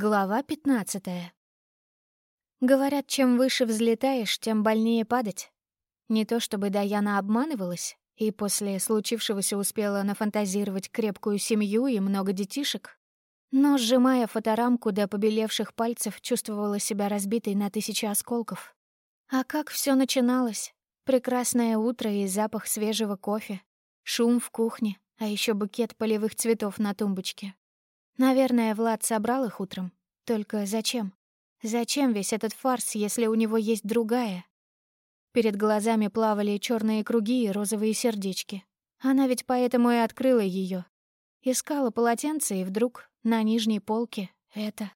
Глава пятнадцатая. Говорят, чем выше взлетаешь, тем больнее падать. Не то чтобы Даяна обманывалась, и после случившегося успела нафантазировать крепкую семью и много детишек, но, сжимая фоторамку до побелевших пальцев, чувствовала себя разбитой на тысячи осколков. А как все начиналось? Прекрасное утро и запах свежего кофе, шум в кухне, а еще букет полевых цветов на тумбочке, Наверное, Влад собрал их утром. Только зачем? Зачем весь этот фарс, если у него есть другая? Перед глазами плавали черные круги и розовые сердечки. Она ведь поэтому и открыла ее. Искала полотенце, и вдруг на нижней полке это.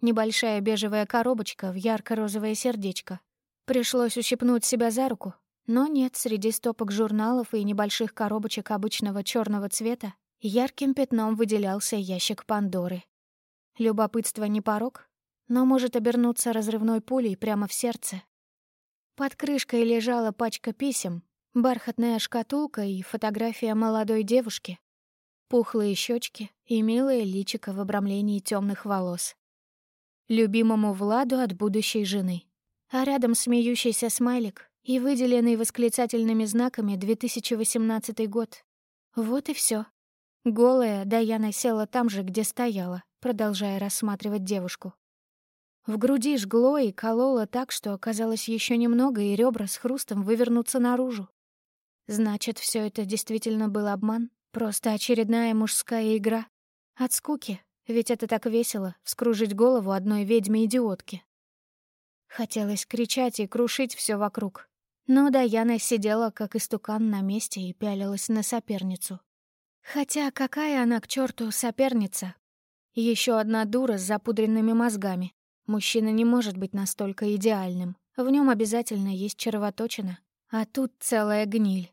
Небольшая бежевая коробочка в ярко-розовое сердечко. Пришлось ущипнуть себя за руку. Но нет, среди стопок журналов и небольших коробочек обычного черного цвета Ярким пятном выделялся ящик Пандоры. Любопытство не порог, но может обернуться разрывной пулей прямо в сердце. Под крышкой лежала пачка писем, бархатная шкатулка и фотография молодой девушки, пухлые щечки и милое личико в обрамлении темных волос. Любимому Владу от будущей жены. А рядом смеющийся смайлик и выделенный восклицательными знаками 2018 год. Вот и все. Голая, Даяна села там же, где стояла, продолжая рассматривать девушку. В груди жгло и кололо так, что оказалось еще немного, и ребра с хрустом вывернутся наружу. Значит, все это действительно был обман? Просто очередная мужская игра? От скуки? Ведь это так весело — вскружить голову одной ведьме-идиотки. Хотелось кричать и крушить все вокруг. Но Даяна сидела, как истукан, на месте и пялилась на соперницу. Хотя какая она к черту соперница? Еще одна дура с запудренными мозгами. Мужчина не может быть настолько идеальным. В нем обязательно есть червоточина. А тут целая гниль.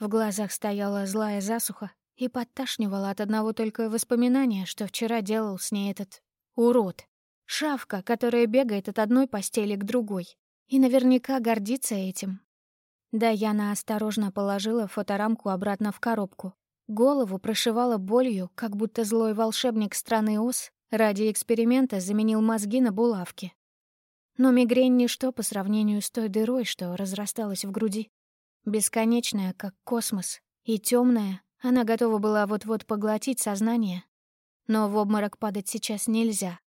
В глазах стояла злая засуха и подташнивала от одного только воспоминания, что вчера делал с ней этот урод. Шавка, которая бегает от одной постели к другой. И наверняка гордится этим. Даяна осторожно положила фоторамку обратно в коробку Голову прошивала болью, как будто злой волшебник страны Оз ради эксперимента заменил мозги на булавки. Но мигрень — ничто по сравнению с той дырой, что разрасталась в груди. Бесконечная, как космос, и темная, она готова была вот-вот поглотить сознание. Но в обморок падать сейчас нельзя.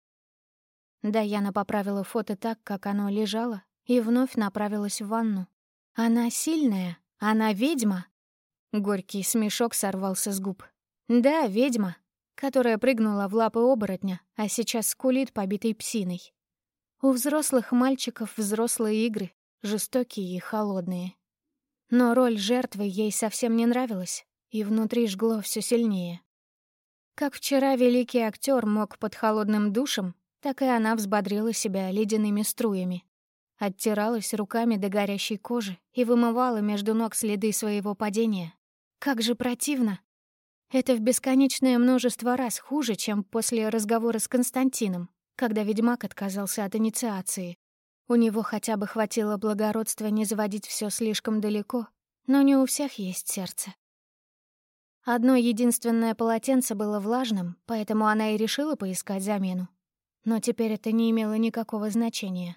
Даяна поправила фото так, как оно лежало, и вновь направилась в ванну. Она сильная, она ведьма. Горький смешок сорвался с губ. Да, ведьма, которая прыгнула в лапы оборотня, а сейчас скулит побитой псиной. У взрослых мальчиков взрослые игры, жестокие и холодные. Но роль жертвы ей совсем не нравилась, и внутри жгло все сильнее. Как вчера великий актер мог под холодным душем, так и она взбодрила себя ледяными струями. Оттиралась руками до горящей кожи и вымывала между ног следы своего падения. Как же противно. Это в бесконечное множество раз хуже, чем после разговора с Константином, когда ведьмак отказался от инициации. У него хотя бы хватило благородства не заводить все слишком далеко, но не у всех есть сердце. Одно единственное полотенце было влажным, поэтому она и решила поискать замену. Но теперь это не имело никакого значения.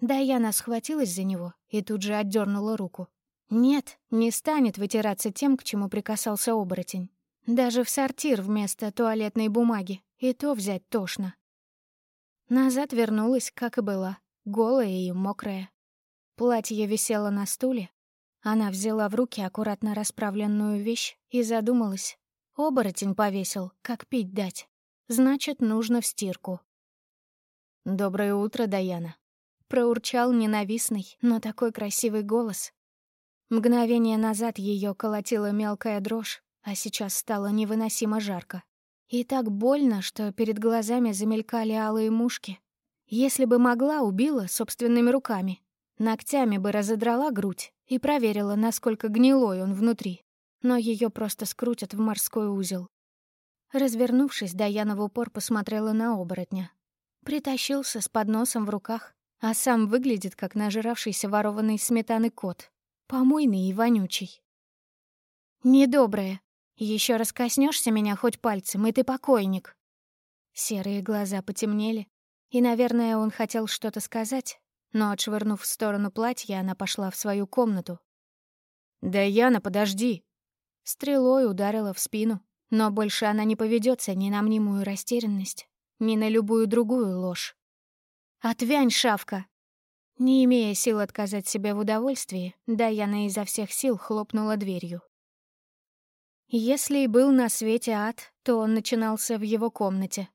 Даяна схватилась за него и тут же отдернула руку. Нет, не станет вытираться тем, к чему прикасался оборотень. Даже в сортир вместо туалетной бумаги, и то взять тошно. Назад вернулась, как и была, голая и мокрая. Платье висело на стуле. Она взяла в руки аккуратно расправленную вещь и задумалась. Оборотень повесил, как пить дать. Значит, нужно в стирку. «Доброе утро, Даяна», — проурчал ненавистный, но такой красивый голос, Мгновение назад ее колотила мелкая дрожь, а сейчас стало невыносимо жарко. И так больно, что перед глазами замелькали алые мушки. Если бы могла, убила собственными руками. Ногтями бы разодрала грудь и проверила, насколько гнилой он внутри. Но ее просто скрутят в морской узел. Развернувшись, Даяна в упор посмотрела на оборотня. Притащился с подносом в руках, а сам выглядит, как нажиравшийся ворованный сметаны кот. Помойный и вонючий. Недоброе. Еще раз коснешься меня хоть пальцем, и ты покойник. Серые глаза потемнели, и, наверное, он хотел что-то сказать, но, отшвырнув в сторону платья, она пошла в свою комнату. «Да, Яна, подожди!» Стрелой ударила в спину, но больше она не поведется ни на мнимую растерянность, ни на любую другую ложь. «Отвянь, шавка!» Не имея сил отказать себе в удовольствии, Даяна изо всех сил хлопнула дверью. Если и был на свете ад, то он начинался в его комнате,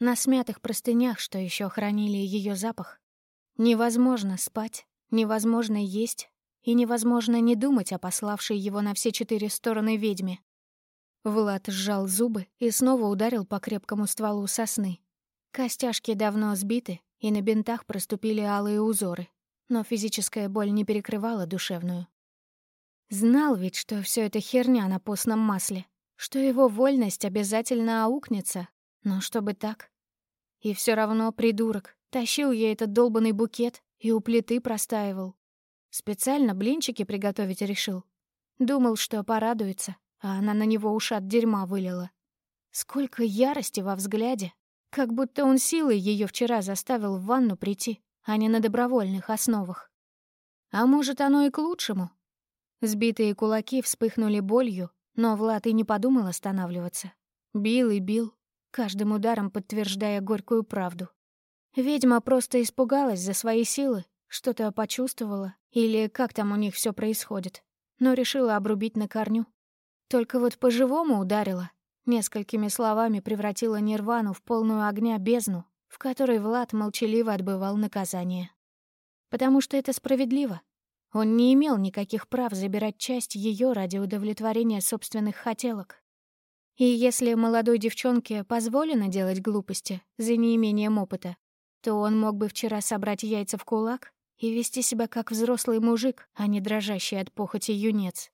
на смятых простынях, что еще хранили ее запах. Невозможно спать, невозможно есть и невозможно не думать о пославшей его на все четыре стороны ведьме. Влад сжал зубы и снова ударил по крепкому стволу сосны. Костяшки давно сбиты, и на бинтах проступили алые узоры, но физическая боль не перекрывала душевную. Знал ведь, что все это херня на постном масле, что его вольность обязательно аукнется, но чтобы так. И все равно придурок тащил ей этот долбанный букет и у плиты простаивал. Специально блинчики приготовить решил. Думал, что порадуется, а она на него ушат дерьма вылила. Сколько ярости во взгляде, как будто он силой ее вчера заставил в ванну прийти, а не на добровольных основах. А может, оно и к лучшему. Сбитые кулаки вспыхнули болью, но Влад и не подумал останавливаться. Бил и бил, каждым ударом подтверждая горькую правду. Ведьма просто испугалась за свои силы, что-то почувствовала, или как там у них все происходит, но решила обрубить на корню. Только вот по-живому ударила, Несколькими словами превратила Нирвану в полную огня бездну, в которой Влад молчаливо отбывал наказание. Потому что это справедливо. Он не имел никаких прав забирать часть ее ради удовлетворения собственных хотелок. И если молодой девчонке позволено делать глупости за неимением опыта, то он мог бы вчера собрать яйца в кулак и вести себя как взрослый мужик, а не дрожащий от похоти юнец.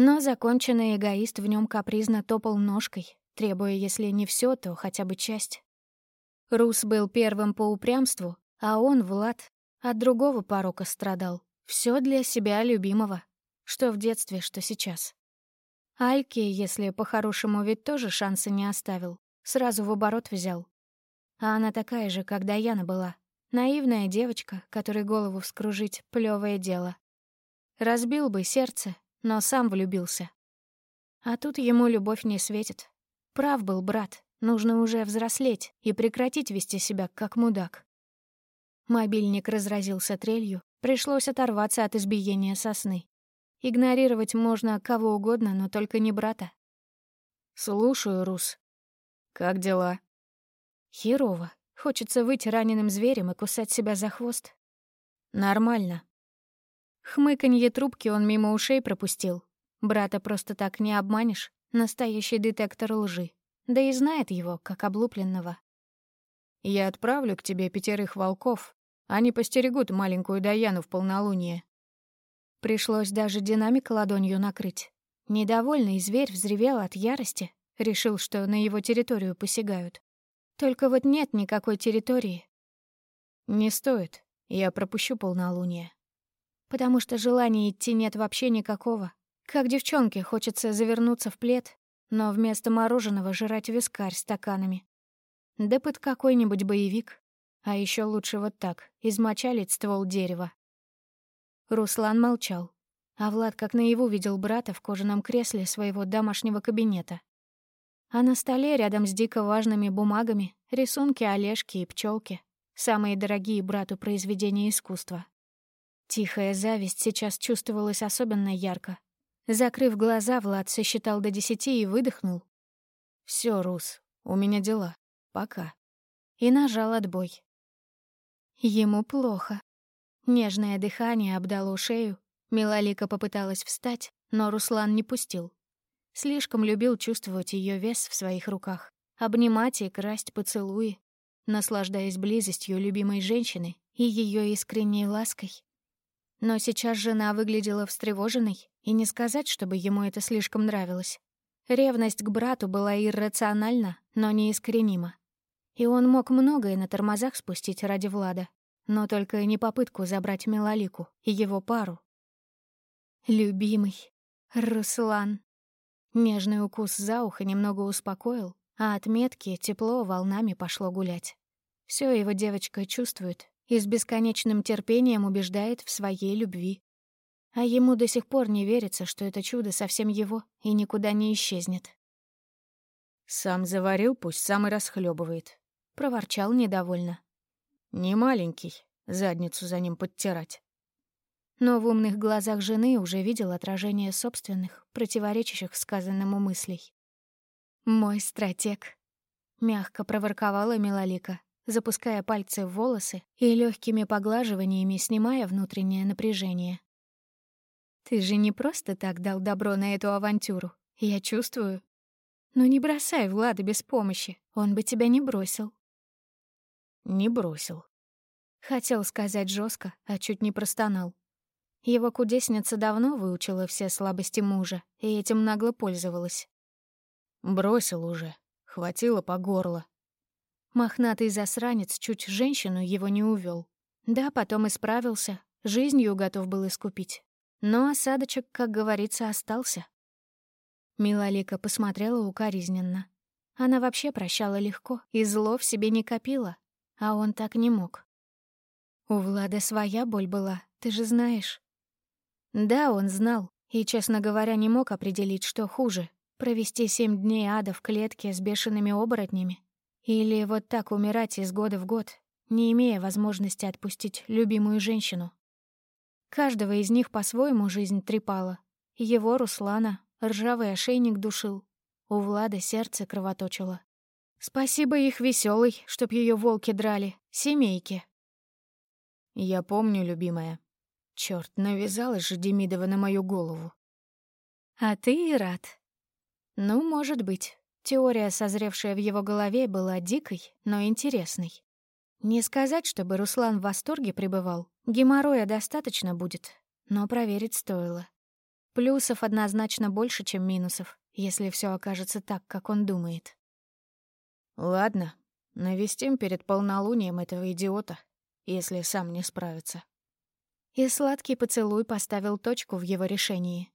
Но законченный эгоист в нем капризно топал ножкой, требуя, если не все, то хотя бы часть. Рус был первым по упрямству, а он, Влад, от другого порока страдал. Все для себя любимого, что в детстве, что сейчас. Альки, если по-хорошему ведь тоже шанса не оставил, сразу в оборот взял. А она такая же, как Даяна была. Наивная девочка, которой голову вскружить — плевое дело. Разбил бы сердце, но сам влюбился. А тут ему любовь не светит. Прав был брат, нужно уже взрослеть и прекратить вести себя как мудак. Мобильник разразился трелью, пришлось оторваться от избиения сосны. Игнорировать можно кого угодно, но только не брата. «Слушаю, Рус. Как дела?» «Херово. Хочется выйти раненым зверем и кусать себя за хвост». «Нормально. Хмыканье трубки он мимо ушей пропустил. Брата просто так не обманешь. Настоящий детектор лжи. Да и знает его, как облупленного. «Я отправлю к тебе пятерых волков. Они постерегут маленькую Даяну в полнолуние». Пришлось даже динамик ладонью накрыть. Недовольный зверь взревел от ярости, решил, что на его территорию посягают. Только вот нет никакой территории. «Не стоит, я пропущу полнолуние» потому что желания идти нет вообще никакого. Как девчонке хочется завернуться в плед, но вместо мороженого жрать вискарь стаканами. Да под какой-нибудь боевик. А еще лучше вот так, измочалить ствол дерева. Руслан молчал, а Влад как наяву видел брата в кожаном кресле своего домашнего кабинета. А на столе рядом с дико важными бумагами рисунки Олежки и пчелки, самые дорогие брату произведения искусства. Тихая зависть сейчас чувствовалась особенно ярко. Закрыв глаза, Влад сосчитал до десяти и выдохнул. Все, Рус, у меня дела. Пока». И нажал отбой. Ему плохо. Нежное дыхание обдало шею. Милолика попыталась встать, но Руслан не пустил. Слишком любил чувствовать ее вес в своих руках, обнимать и красть поцелуи, наслаждаясь близостью любимой женщины и ее искренней лаской. Но сейчас жена выглядела встревоженной, и не сказать, чтобы ему это слишком нравилось. Ревность к брату была иррациональна, но неискоренима. И он мог многое на тормозах спустить ради Влада, но только не попытку забрать Милолику и его пару. Любимый. Руслан. Нежный укус за ухо немного успокоил, а от метки тепло волнами пошло гулять. Все его девочка чувствует и с бесконечным терпением убеждает в своей любви. А ему до сих пор не верится, что это чудо совсем его и никуда не исчезнет. «Сам заварил, пусть сам и расхлебывает, проворчал недовольно. «Не маленький, задницу за ним подтирать». Но в умных глазах жены уже видел отражение собственных, противоречащих сказанному мыслей. «Мой стратег», — мягко проворковала Милолика, запуская пальцы в волосы и легкими поглаживаниями снимая внутреннее напряжение. «Ты же не просто так дал добро на эту авантюру, я чувствую. Но не бросай Влада без помощи, он бы тебя не бросил». «Не бросил», — хотел сказать жестко, а чуть не простонал. Его кудесница давно выучила все слабости мужа и этим нагло пользовалась. «Бросил уже, хватило по горло». Мохнатый засранец чуть женщину его не увел. Да, потом исправился, жизнью готов был искупить. Но осадочек, как говорится, остался. Милолика посмотрела укоризненно. Она вообще прощала легко и зло в себе не копила, а он так не мог. У Влада своя боль была, ты же знаешь. Да, он знал, и, честно говоря, не мог определить, что хуже — провести семь дней ада в клетке с бешеными оборотнями или вот так умирать из года в год, не имея возможности отпустить любимую женщину. Каждого из них по-своему жизнь трепала. Его, Руслана, ржавый ошейник душил, у Влада сердце кровоточило. Спасибо их веселой, чтоб ее волки драли, семейки. Я помню, любимая, Черт, навязалась же Демидова на мою голову. А ты и рад. Ну, может быть. Теория, созревшая в его голове, была дикой, но интересной. Не сказать, чтобы Руслан в восторге пребывал. Геморроя достаточно будет, но проверить стоило. Плюсов однозначно больше, чем минусов, если все окажется так, как он думает. Ладно, навестим перед полнолунием этого идиота, если сам не справится и сладкий поцелуй поставил точку в его решении.